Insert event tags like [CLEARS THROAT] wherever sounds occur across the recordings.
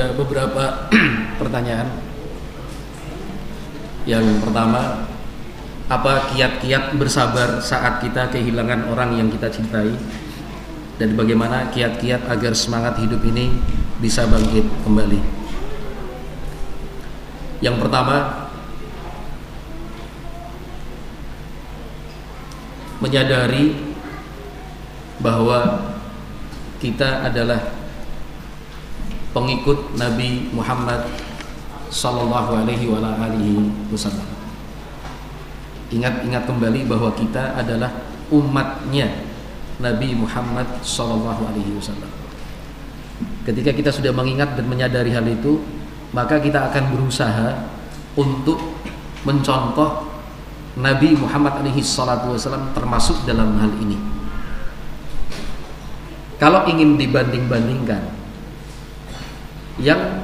ada beberapa [CLEARS THROAT] pertanyaan. Yang pertama, apa kiat-kiat bersabar saat kita kehilangan orang yang kita cintai? Dan bagaimana kiat-kiat agar semangat hidup ini bisa bangkit kembali? Yang pertama, menyadari bahwa kita adalah pengikut Nabi Muhammad sallallahu alaihi wasallam. Ingat-ingat kembali bahwa kita adalah umatnya Nabi Muhammad sallallahu alaihi wasallam. Ketika kita sudah mengingat dan menyadari hal itu, maka kita akan berusaha untuk mencontoh Nabi Muhammad alaihi wasallam termasuk dalam hal ini. Kalau ingin dibanding-bandingkan yang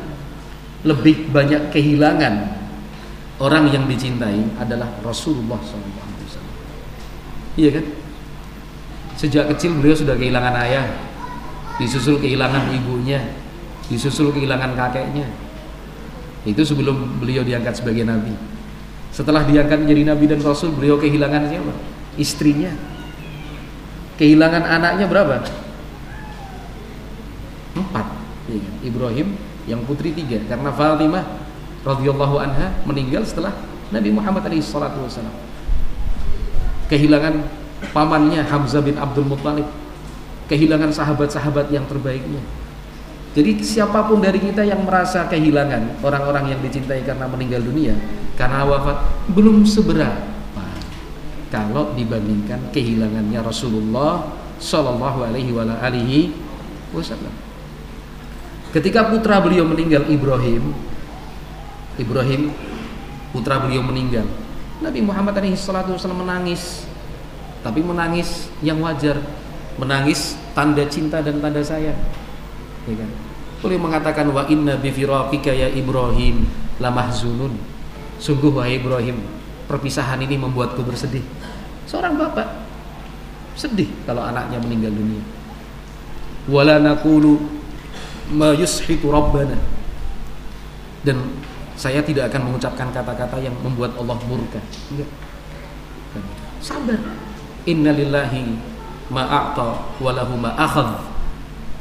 lebih banyak kehilangan orang yang dicintai adalah Rasulullah SAW. Iya kan? Sejak kecil beliau sudah kehilangan ayah, disusul kehilangan ibunya, disusul kehilangan kakeknya. Itu sebelum beliau diangkat sebagai nabi. Setelah diangkat menjadi nabi dan rasul, beliau kehilangan siapa? Istrinya. Kehilangan anaknya berapa? Empat. Iya kan? Ibrahim, yang putri tiga. Karena Fatimah radhiyallahu anha meninggal setelah Nabi Muhammad SAW kehilangan pamannya Hamzah bin Abdul Muttalib. Kehilangan sahabat-sahabat yang terbaiknya. Jadi siapa pun dari kita yang merasa kehilangan orang-orang yang dicintai karena meninggal dunia karena wafat belum seberapa kalau dibandingkan kehilangannya Rasulullah Shallallahu Alaihi Wasallam. Ketika putra beliau meninggal Ibrahim, Ibrahim putra beliau meninggal. Nabi Muhammad SAW menangis, tapi menangis yang wajar, menangis tanda cinta dan tanda sayang. Ya kan? Beliau mengatakan wa inna bi firaqika ya Ibrahim lamahzunun. Sungguh wahai Ibrahim, perpisahan ini membuatku bersedih. Seorang bapak sedih kalau anaknya meninggal dunia. Wala naqulu ma yushitu rabbana. Dan saya tidak akan mengucapkan kata-kata yang membuat Allah murka. Enggak. Sabar. Innalillahi ma a'ta wa lahu ma akhadh.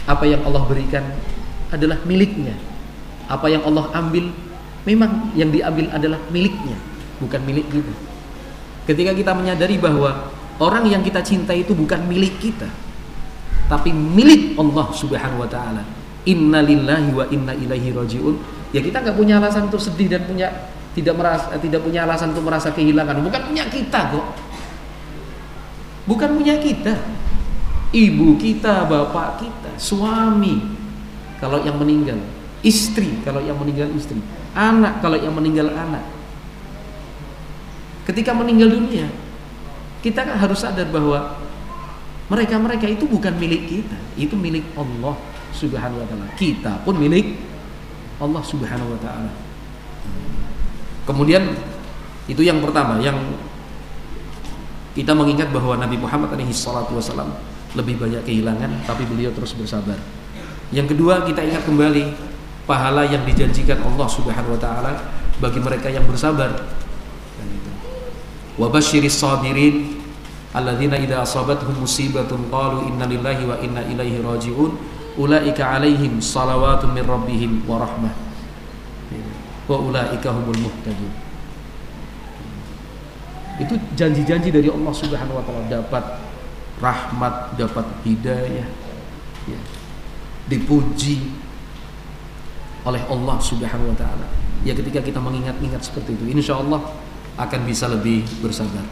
Apa yang Allah berikan adalah miliknya. Apa yang Allah ambil memang yang diambil adalah miliknya bukan milik kita. Ketika kita menyadari bahwa orang yang kita cintai itu bukan milik kita tapi milik Allah Subhanahu wa taala inna lillahi wa inna ilaihi rajiun. Ya kita nggak punya alasan untuk sedih dan punya tidak merasa tidak punya alasan untuk merasa kehilangan. Bukan punya kita kok. Bukan punya kita. Ibu kita bapak kita suami. Kalau yang meninggal istri. Kalau yang meninggal istri. Anak kalau yang meninggal anak. Ketika meninggal dunia kita kan harus sadar bahwa mereka-mereka itu bukan milik kita. Itu milik Allah Subhanahu wa taala. Kita pun milik Allah Subhanahu wa taala. Kemudian itu yang pertama yang kita mengingat bahwa Nabi Muhammad alaihi salatu wasallam lebih banyak kehilangan tapi beliau terus bersabar. Yang kedua kita ingat kembali pahala yang dijanjikan Allah Subhanahu wa taala bagi mereka yang bersabar. Wa basyiris sabirin alladzina idza asabatuhum musibatun qalu inna lillahi wa inna ilaihi raji'un ulaika alaihim salawatu min rabbihim wa rahmah wa ulaika humul muhtadun itu janji-janji dari Allah Subhanahu wa taala dapat rahmat, dapat hidayah ya. dipuji oleh Allah Subhanahu wa taala. Ya ketika kita mengingat-ingat seperti itu, insya Allah akan bisa lebih bersabar.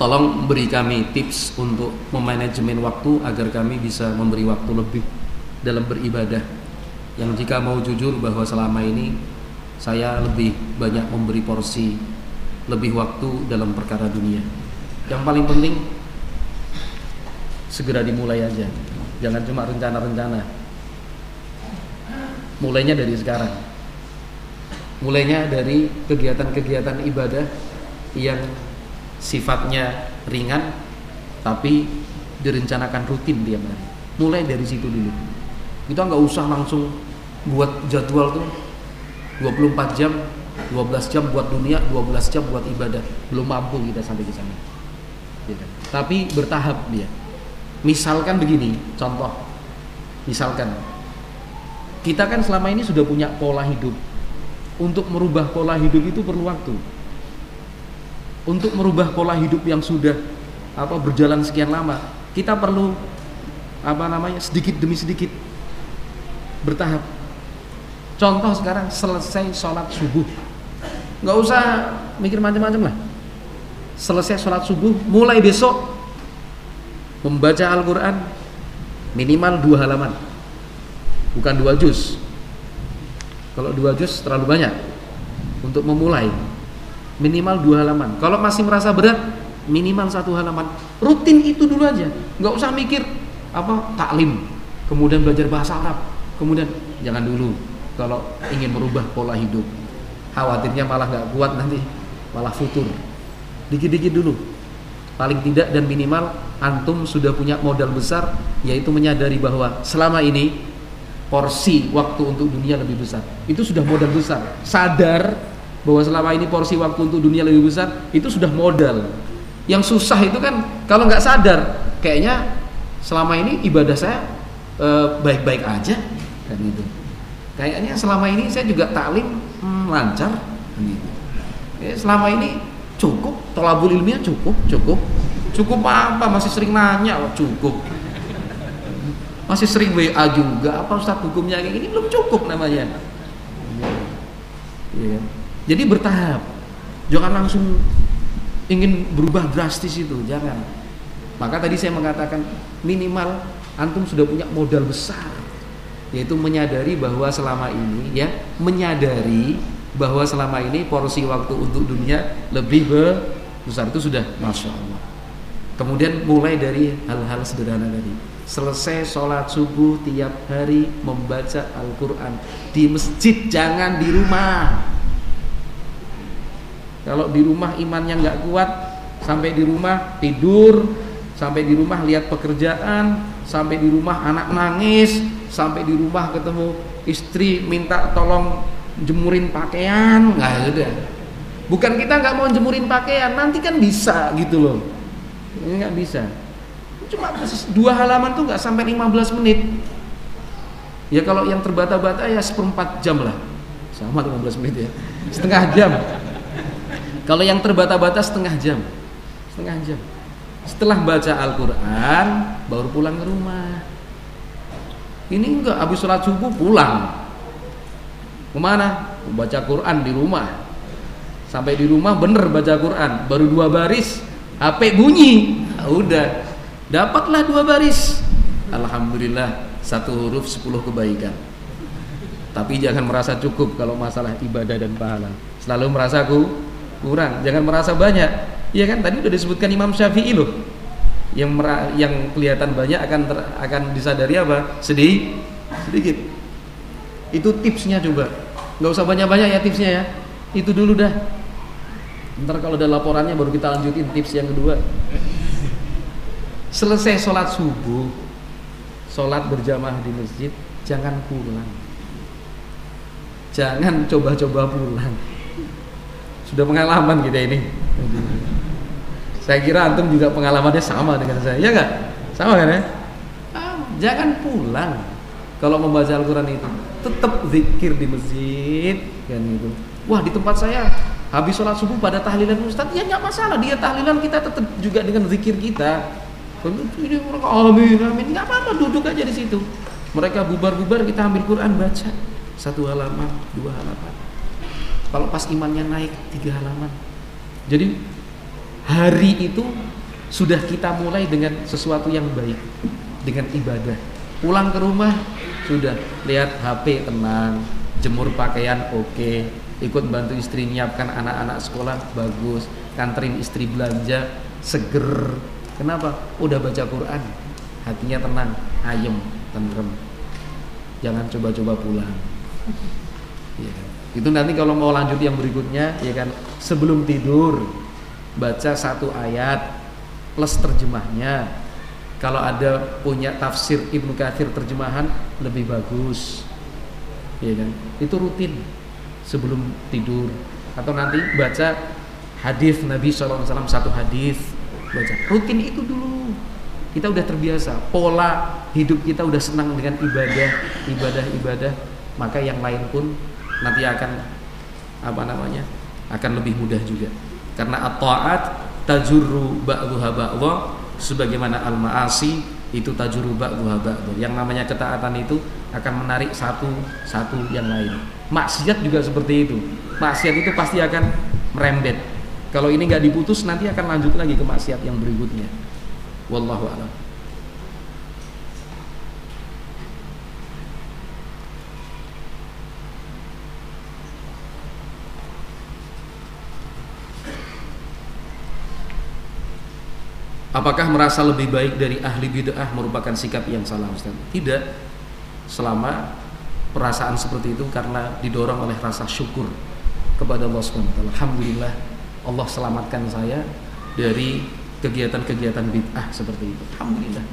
Tolong beri kami tips untuk memanajemen waktu agar kami bisa memberi waktu lebih dalam beribadah. Yang jika mau jujur bahwa selama ini saya lebih banyak memberi porsi lebih waktu dalam perkara dunia. Yang paling penting segera dimulai aja. Jangan cuma rencana-rencana. Mulainya dari sekarang. Mulainya dari kegiatan-kegiatan ibadah yang sifatnya ringan tapi direncanakan rutin tiap hari mulai dari situ dulu. Kita nggak usah langsung buat jadwal tuh. 24 jam 12 jam buat dunia 12 jam buat ibadah. Belum mampu kita sampai ke sana. Kan? tapi bertahap dia. Misalkan begini contoh. Misalkan kita kan selama ini sudah punya pola hidup. Untuk merubah pola hidup itu perlu waktu untuk merubah pola hidup yang sudah apa berjalan sekian lama kita perlu apa namanya sedikit demi sedikit bertahap. Contoh sekarang selesai sholat subuh. Nggak usah mikir macam-macam lah. Selesai sholat subuh mulai besok membaca Al-Quran minimal dua halaman. Bukan dua juz. Kalau dua juz terlalu banyak untuk memulai minimal dua halaman. Kalau masih merasa berat, minimal satu halaman. Rutin itu dulu aja, nggak usah mikir apa taklim, kemudian belajar bahasa Arab, kemudian jangan dulu. Kalau ingin merubah pola hidup, khawatirnya malah nggak kuat nanti, malah futur. Dikit-dikit dulu, paling tidak dan minimal antum sudah punya modal besar, yaitu menyadari bahwa selama ini porsi waktu untuk dunia lebih besar. Itu sudah modal besar. Sadar bahwa selama ini porsi waktu untuk dunia lebih besar itu sudah modal. Yang susah itu kan kalau nggak sadar kayaknya selama ini ibadah saya e, baik-baik e, aja kan itu. Kayaknya selama ini saya juga taklim hmm, lancar kan gitu selama ini cukup tolabul ilmiah cukup cukup. Cukup apa? Masih sering nanya oh, cukup. Masih sering WA juga apa Ustaz hukumnya kayak gini? Belum cukup namanya. Ya. Jadi bertahap. Jangan langsung ingin berubah drastis itu, jangan. Maka tadi saya mengatakan minimal antum sudah punya modal besar yaitu menyadari bahwa selama ini ya menyadari bahwa selama ini porsi waktu untuk dunia lebih besar itu sudah masya Allah. Kemudian mulai dari hal-hal sederhana tadi. Selesai sholat subuh tiap hari membaca Al-Quran di masjid, jangan di rumah. Kalau di rumah imannya nggak kuat, sampai di rumah tidur, sampai di rumah lihat pekerjaan, sampai di rumah anak nangis, sampai di rumah ketemu istri minta tolong jemurin pakaian, nggak ada. Bukan kita nggak mau jemurin pakaian, nanti kan bisa gitu loh. Ini nggak bisa. Cuma dua halaman tuh nggak sampai 15 menit. Ya kalau yang terbata-bata ya seperempat jam lah. Sama 15 menit ya. Setengah jam. Kalau yang terbata-bata setengah jam, setengah jam. Setelah baca Al-Quran, baru pulang ke rumah. Ini enggak, habis sholat subuh pulang. Ke mana? Baca Quran di rumah. Sampai di rumah bener baca Quran, baru dua baris, HP bunyi. Nah, udah, dapatlah dua baris. Alhamdulillah, satu huruf sepuluh kebaikan. Tapi jangan merasa cukup kalau masalah ibadah dan pahala. Selalu merasa aku kurang jangan merasa banyak. Iya kan? Tadi udah disebutkan Imam Syafi'i loh. Yang mera yang kelihatan banyak akan ter akan disadari apa? Sedih. Sedikit. Itu tipsnya coba. Nggak usah banyak-banyak ya tipsnya ya. Itu dulu dah. Ntar kalau ada laporannya baru kita lanjutin tips yang kedua. Selesai sholat subuh sholat berjamaah di masjid jangan pulang. Jangan coba-coba pulang sudah pengalaman kita ini. Saya kira antum juga pengalamannya sama dengan saya, ya nggak? Sama kan ya? Jangan pulang kalau membaca Al-Quran itu. Tetap zikir di masjid kan itu. Wah di tempat saya habis sholat subuh pada tahlilan Ustaz, ya nggak masalah. Dia tahlilan kita tetap juga dengan zikir kita. Ini mereka amin amin nggak apa-apa duduk aja di situ. Mereka bubar-bubar kita ambil Quran baca satu halaman dua halaman kalau pas imannya naik tiga halaman. Jadi hari itu sudah kita mulai dengan sesuatu yang baik dengan ibadah. Pulang ke rumah sudah lihat HP tenang jemur pakaian oke okay. ikut bantu istri nyiapkan anak-anak sekolah bagus. Kanterin istri belanja seger. Kenapa? Udah baca Quran hatinya tenang ayem tentrem jangan coba-coba pulang. Ya itu nanti kalau mau lanjut yang berikutnya ya kan sebelum tidur baca satu ayat plus terjemahnya. Kalau ada punya tafsir Ibnu Katsir terjemahan lebih bagus. Ya kan? Itu rutin sebelum tidur. Atau nanti baca hadis Nabi SAW satu hadis baca. Rutin itu dulu. Kita udah terbiasa. Pola hidup kita udah senang dengan ibadah ibadah ibadah. Maka yang lain pun nanti akan apa namanya akan lebih mudah juga. Karena at-ta'at tajurru ba'dhuha ba'dha sebagaimana al-ma'asi itu tajurru ba'dhuha ba'dha. Yang namanya ketaatan itu akan menarik satu satu yang lain. Maksiat juga seperti itu. Maksiat itu pasti akan merembet. Kalau ini nggak diputus nanti akan lanjut lagi ke maksiat yang berikutnya. Wallahu a'lam Apakah merasa lebih baik dari ahli bid'ah merupakan sikap yang salah Ustaz? Tidak. Selama perasaan seperti itu karena didorong oleh rasa syukur kepada Allah SWT. Alhamdulillah Allah selamatkan saya dari kegiatan-kegiatan bid'ah seperti itu. Alhamdulillah.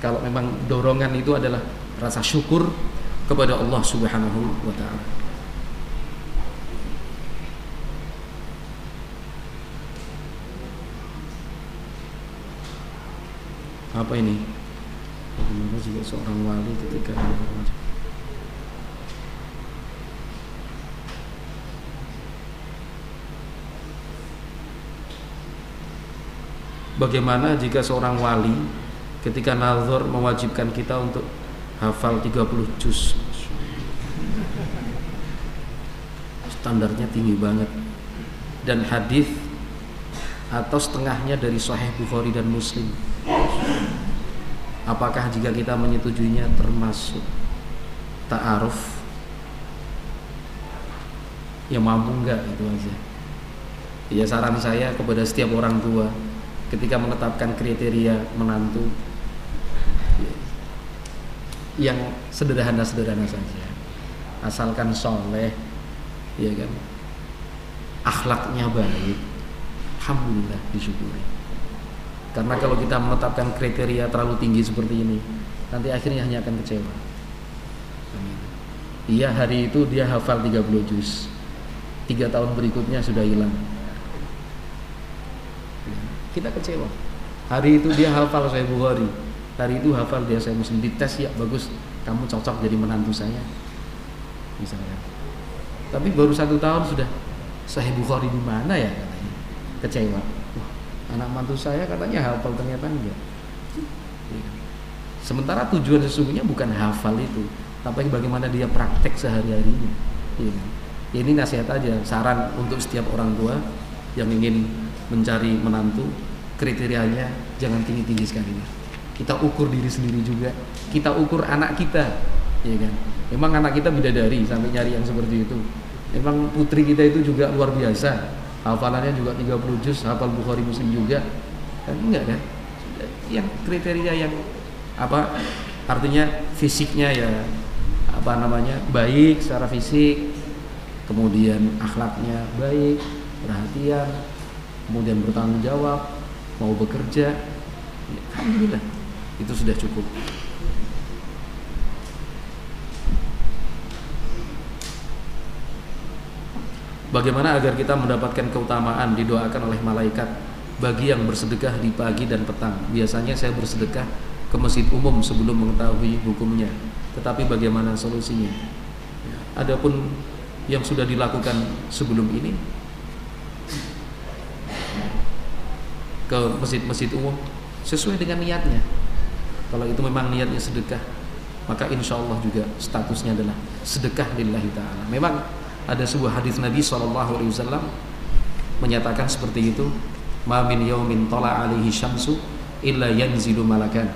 Kalau memang dorongan itu adalah rasa syukur kepada Allah Subhanahu wa taala. Apa ini? Bagaimana jika seorang wali ketika Bagaimana jika seorang wali ketika nazar mewajibkan kita untuk hafal 30 juz? Standarnya tinggi banget. Dan hadis atau setengahnya dari Sahih Bukhari dan Muslim Apakah jika kita menyetujuinya termasuk ta'aruf? Ya mampu enggak itu aja. Ya saran saya kepada setiap orang tua ketika menetapkan kriteria menantu yang sederhana-sederhana saja. Asalkan soleh, ya kan, akhlaknya baik, alhamdulillah disyukuri. Karena kalau kita menetapkan kriteria terlalu tinggi seperti ini, nanti akhirnya hanya akan kecewa. Iya hari itu dia hafal 30 juz. Tiga tahun berikutnya sudah hilang. Kita kecewa. Hari itu dia hafal saya Bukhari. Hari itu hafal dia saya Muslim. Dites ya bagus. Kamu cocok jadi menantu saya. Misalnya. Tapi baru satu tahun sudah saya Bukhari di mana ya katanya. Kecewa anak mantu saya katanya hafal ternyata enggak. Sementara tujuan sesungguhnya bukan hafal itu tapi bagaimana dia praktek sehari-harinya. Ya. ini nasihat aja saran untuk setiap orang tua yang ingin mencari menantu kriterianya jangan tinggi-tinggi sekali. Kita ukur diri sendiri juga kita ukur anak kita ya kan? Memang anak kita bidadari sampai nyari yang seperti itu. Memang putri kita itu juga luar biasa hafalannya juga 30 juz hafal Bukhari Muslim juga. Kan enggak kan? Yang kriteria yang apa artinya fisiknya ya apa namanya baik secara fisik kemudian akhlaknya baik perhatian kemudian bertanggung jawab mau bekerja ya, alhamdulillah itu sudah cukup Bagaimana agar kita mendapatkan keutamaan didoakan oleh malaikat bagi yang bersedekah di pagi dan petang. Biasanya saya bersedekah ke masjid umum sebelum mengetahui hukumnya. Tetapi bagaimana solusinya? Ya, adapun yang sudah dilakukan sebelum ini ke masjid-masjid umum sesuai dengan niatnya. Kalau itu memang niatnya sedekah, maka insya Allah juga statusnya adalah sedekah lillahi ta'ala. Memang ada sebuah hadis Nabi SAW menyatakan seperti itu ma min yaumin tala alaihi syamsu illa yanzilu malakan.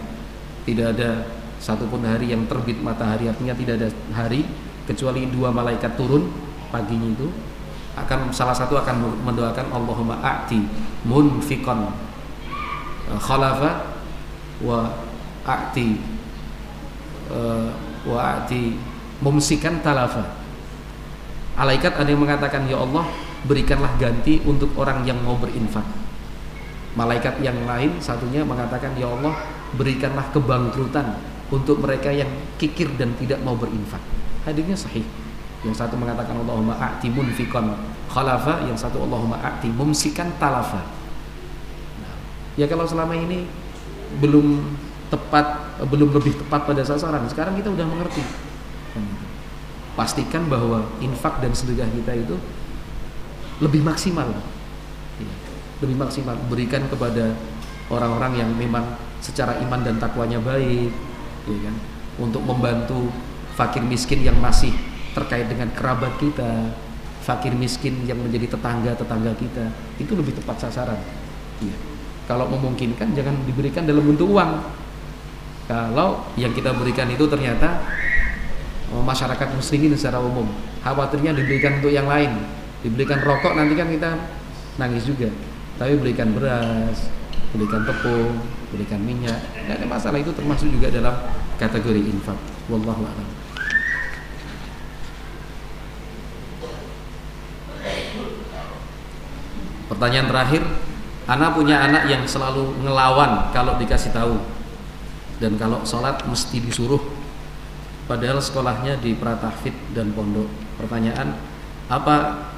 Tidak ada satupun hari yang terbit matahari artinya tidak ada hari kecuali dua malaikat turun paginya itu. Akan salah satu akan mendoakan Allahumma a'ti munfiqan eh, khalafa wa a'ti uh, wa a'ti mumsikan talafa Malaikat ada yang mengatakan ya Allah berikanlah ganti untuk orang yang mau berinfak. Malaikat yang lain satunya mengatakan ya Allah berikanlah kebangkrutan untuk mereka yang kikir dan tidak mau berinfak. Hadisnya sahih. Yang satu mengatakan Allahumma a'ti munfikon khalafa, yang satu Allahumma a'ti mumsikan talafa. Nah, ya kalau selama ini belum tepat, belum lebih tepat pada sasaran, sekarang kita udah mengerti. Pastikan bahwa infak dan sedekah kita itu lebih maksimal. Ya, lebih maksimal berikan kepada orang-orang yang memang secara iman dan takwanya baik, ya kan? Untuk membantu fakir miskin yang masih terkait dengan kerabat kita, fakir miskin yang menjadi tetangga-tetangga kita, itu lebih tepat sasaran. Ya. Kalau memungkinkan jangan diberikan dalam bentuk uang. Kalau yang kita berikan itu ternyata masyarakat muslimin secara umum, khawatirnya diberikan untuk yang lain, diberikan rokok nanti kan kita nangis juga. Tapi berikan beras, berikan tepung, berikan minyak, tidak ada masalah itu termasuk juga dalam kategori infak. Wallahu a'lam. Pertanyaan terakhir, anak punya anak yang selalu ngelawan kalau dikasih tahu dan kalau sholat mesti disuruh padahal sekolahnya di pratahfid dan pondok. Pertanyaan apa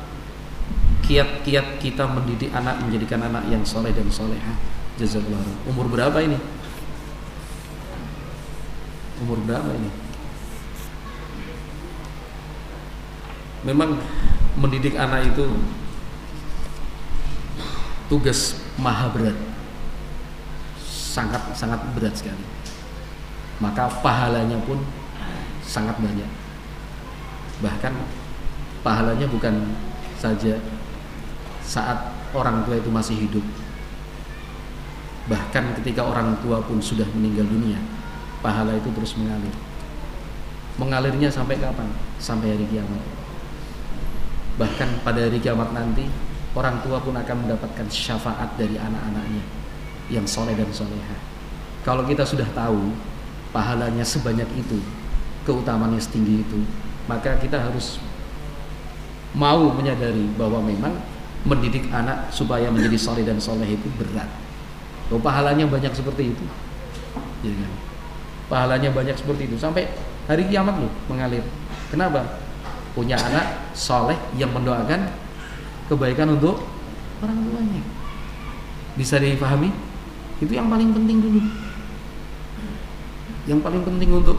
kiat-kiat kita mendidik anak menjadikan anak yang soleh dan soleha jazakallah umur berapa ini? Umur berapa ini? Memang mendidik anak itu tugas maha berat. Sangat sangat berat sekali. Maka pahalanya pun sangat banyak. Bahkan pahalanya bukan saja saat orang tua itu masih hidup. Bahkan ketika orang tua pun sudah meninggal dunia pahala itu terus mengalir. Mengalirnya sampai kapan? Sampai hari kiamat. Bahkan pada hari kiamat nanti orang tua pun akan mendapatkan syafaat dari anak-anaknya yang soleh dan soleha. Kalau kita sudah tahu pahalanya sebanyak itu, keutamaannya setinggi itu, maka kita harus mau menyadari bahwa memang mendidik anak supaya menjadi soleh dan soleh itu berat. Oh, pahalanya banyak seperti itu, ya kan? Pahalanya banyak seperti itu sampai hari kiamat loh mengalir. Kenapa? Punya anak soleh yang mendoakan kebaikan untuk orang tuanya. Bisa dipahami? Itu yang paling penting dulu. Yang paling penting untuk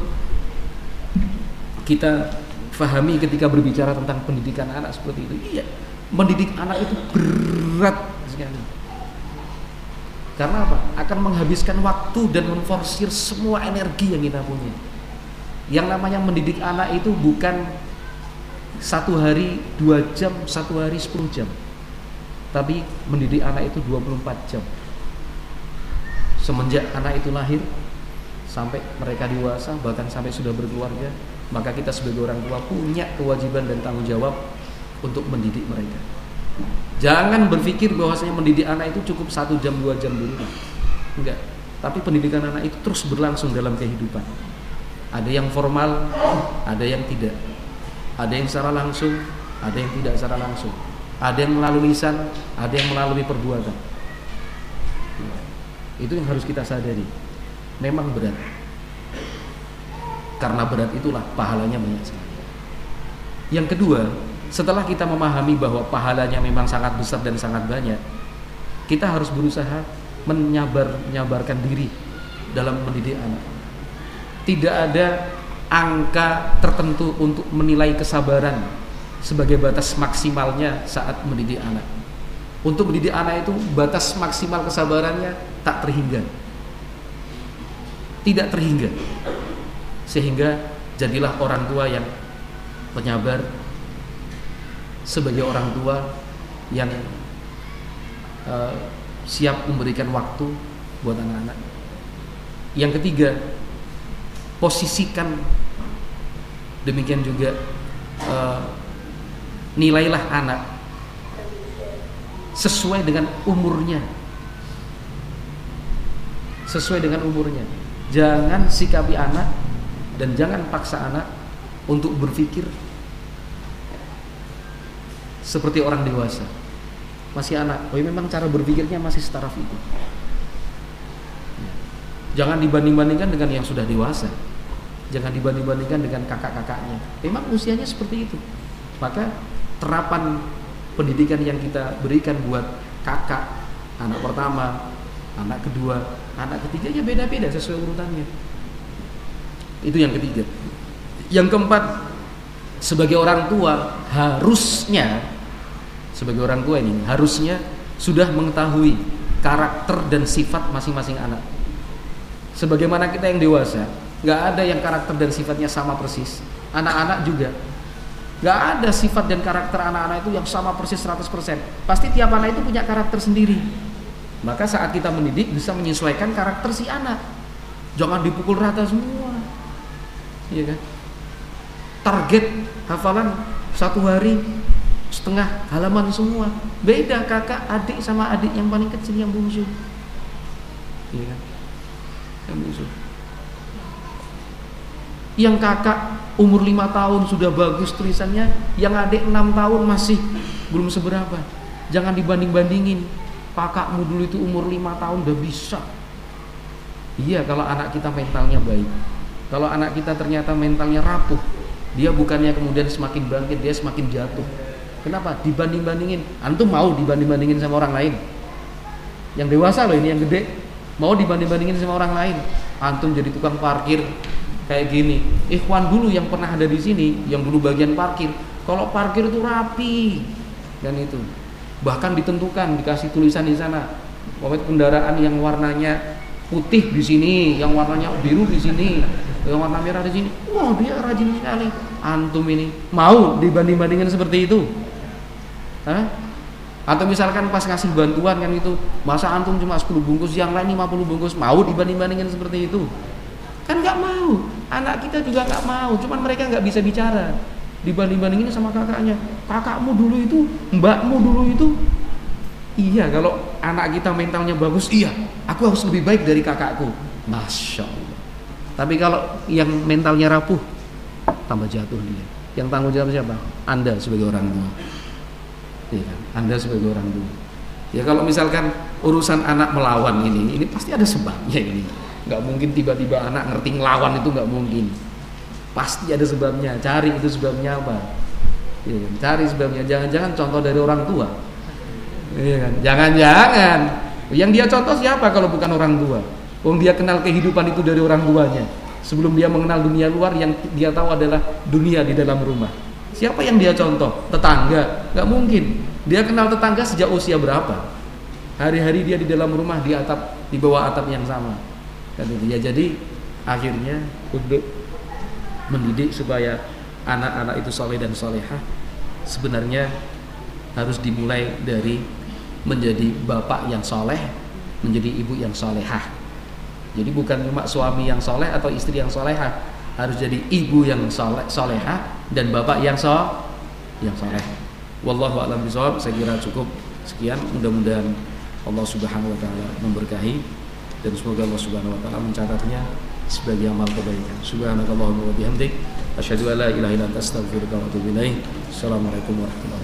kita fahami ketika berbicara tentang pendidikan anak seperti itu. Iya, mendidik anak itu berat sekali. Karena apa? Akan menghabiskan waktu dan memforsir semua energi yang kita punya. Yang namanya mendidik anak itu bukan satu hari dua jam, satu hari sepuluh jam. Tapi mendidik anak itu 24 jam. Semenjak anak itu lahir sampai mereka dewasa bahkan sampai sudah berkeluarga, maka kita sebagai orang tua punya kewajiban dan tanggung jawab untuk mendidik mereka. Jangan berpikir bahwasanya mendidik anak itu cukup satu jam dua jam dulu, enggak. Tapi pendidikan anak itu terus berlangsung dalam kehidupan. Ada yang formal, ada yang tidak ada yang secara langsung, ada yang tidak secara langsung. Ada yang melalui lisan, ada yang melalui perbuatan. Itu yang harus kita sadari. Memang berat. Karena berat itulah pahalanya banyak sekali. Yang kedua, setelah kita memahami bahwa pahalanya memang sangat besar dan sangat banyak, kita harus berusaha menyabar nyabarkan diri dalam mendidik anak. Tidak ada angka tertentu untuk menilai kesabaran sebagai batas maksimalnya saat mendidik anak. Untuk mendidik anak itu batas maksimal kesabarannya tak terhingga. Tidak terhingga. Sehingga jadilah orang tua yang penyabar sebagai orang tua yang uh, siap memberikan waktu buat anak-anak. Yang ketiga, posisikan. Demikian juga uh, nilailah anak sesuai dengan umurnya. Sesuai dengan umurnya. Jangan sikapi anak dan jangan paksa anak untuk berpikir seperti orang dewasa masih anak oh memang cara berpikirnya masih setaraf itu Jangan dibanding-bandingkan dengan yang sudah dewasa. Jangan dibanding-bandingkan dengan kakak-kakaknya. Memang usianya seperti itu. Maka terapan pendidikan yang kita berikan buat kakak, anak pertama, anak kedua, anak ketiga ya beda-beda sesuai urutannya. Itu yang ketiga. Yang keempat, sebagai orang tua harusnya sebagai orang tua ini harusnya sudah mengetahui karakter dan sifat masing-masing anak. Sebagaimana kita yang dewasa, nggak ada yang karakter dan sifatnya sama persis. Anak-anak juga nggak ada sifat dan karakter anak-anak itu yang sama persis 100%. Pasti tiap anak itu punya karakter sendiri. Maka saat kita mendidik bisa menyesuaikan karakter si anak. Jangan dipukul rata semua. Iya kan? Target hafalan satu hari setengah halaman semua. Beda kakak adik sama adik yang paling kecil yang bungsu. Iya kan? Yang bungsu. Yang kakak umur lima tahun sudah bagus tulisannya yang adik enam tahun masih belum seberapa. Jangan dibanding-bandingin. Kakakmu dulu itu umur lima tahun udah bisa. Iya kalau anak kita mentalnya baik kalau anak kita ternyata mentalnya rapuh dia bukannya kemudian semakin bangkit dia semakin jatuh Kenapa? Dibanding-bandingin. Antum mau dibanding-bandingin sama orang lain? Yang dewasa loh ini yang gede. Mau dibanding-bandingin sama orang lain? Antum jadi tukang parkir kayak gini. Ikhwan dulu yang pernah ada di sini, yang dulu bagian parkir. Kalau parkir itu rapi dan itu. Bahkan ditentukan dikasih tulisan di sana. Pokoknya kendaraan yang warnanya putih di sini, yang warnanya biru di sini, yang warna merah di sini. Wah, dia rajin sekali. Antum ini mau dibanding-bandingin seperti itu? Hah? Atau misalkan pas ngasih bantuan kan itu Masa antum cuma 10 bungkus Yang lain 50 bungkus Mau dibanding-bandingin seperti itu Kan nggak mau Anak kita juga nggak mau Cuman mereka nggak bisa bicara Dibanding-bandingin sama kakaknya Kakakmu dulu itu Mbakmu dulu itu Iya kalau anak kita mentalnya bagus Iya aku harus lebih baik dari kakakku Masya Allah Tapi kalau yang mentalnya rapuh Tambah jatuh dia Yang tanggung jawab siapa? Anda sebagai orang tua ya kan? Anda sebagai orang tua. Ya kalau misalkan urusan anak melawan ini, ini pasti ada sebabnya ini. Nggak mungkin tiba-tiba anak ngerti ngelawan itu nggak mungkin. Pasti ada sebabnya. Cari itu sebabnya apa? Ya kan? Cari sebabnya. Jangan-jangan contoh dari orang tua. Ya kan? Jangan-jangan. Yang dia contoh siapa kalau bukan orang tua? Wong dia kenal kehidupan itu dari orang tuanya. Sebelum dia mengenal dunia luar yang dia tahu adalah dunia di dalam rumah. Siapa yang dia contoh? Tetangga? Gak mungkin. Dia kenal tetangga sejak usia berapa? Hari-hari dia di dalam rumah di atap di bawah atap yang sama. Kan. Jadi akhirnya untuk mendidik supaya anak-anak itu soleh dan solehah sebenarnya harus dimulai dari menjadi bapak yang soleh, menjadi ibu yang solehah. Jadi bukan cuma suami yang soleh atau istri yang solehah, harus jadi ibu yang soleh, soleha dan bapak yang so yang soleh. Wallahu a'lam bishawab. Saya kira cukup sekian. Mudah-mudahan Allah Subhanahu wa taala memberkahi dan semoga Allah Subhanahu wa taala mencatatnya sebagai amal kebaikan. Subhanakallahumma wa bihamdik asyhadu an la ilaha illa anta astaghfiruka wa atubu ilaik. Assalamualaikum warahmatullahi.